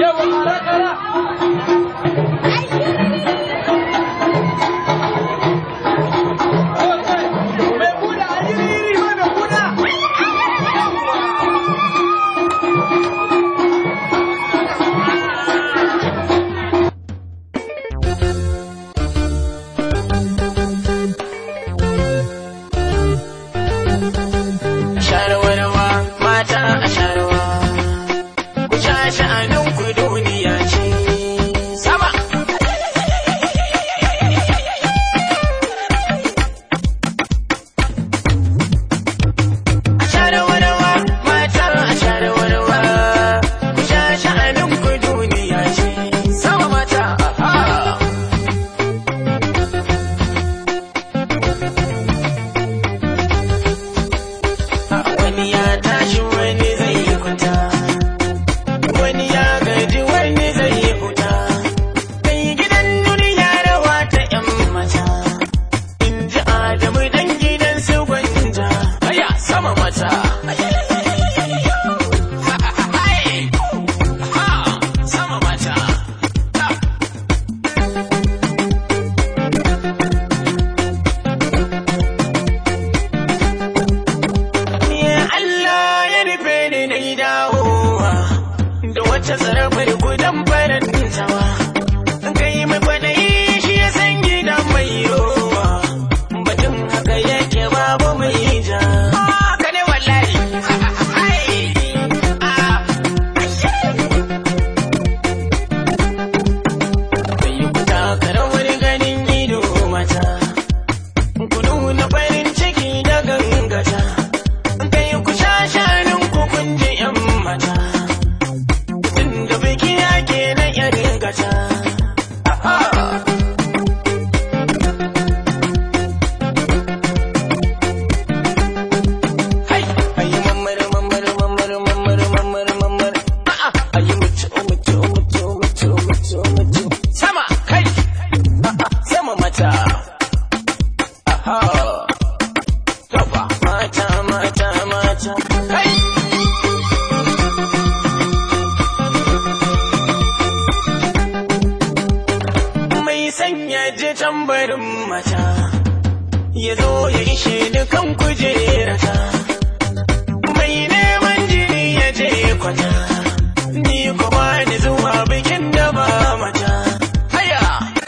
Yo, Maracanã! Shine away. kashin wani zai yi When wani ya wacce zarafar gudan farin tawa. Mai sanya ji tambarin mata, ya ya ishe dukan kujerata. Mai neman jini ya kwata, ni kuma ni zuwa bikin da mata. Haya!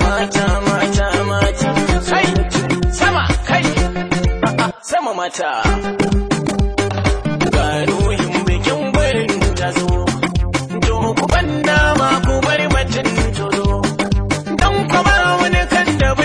Mata, mata, mata, kai, mata.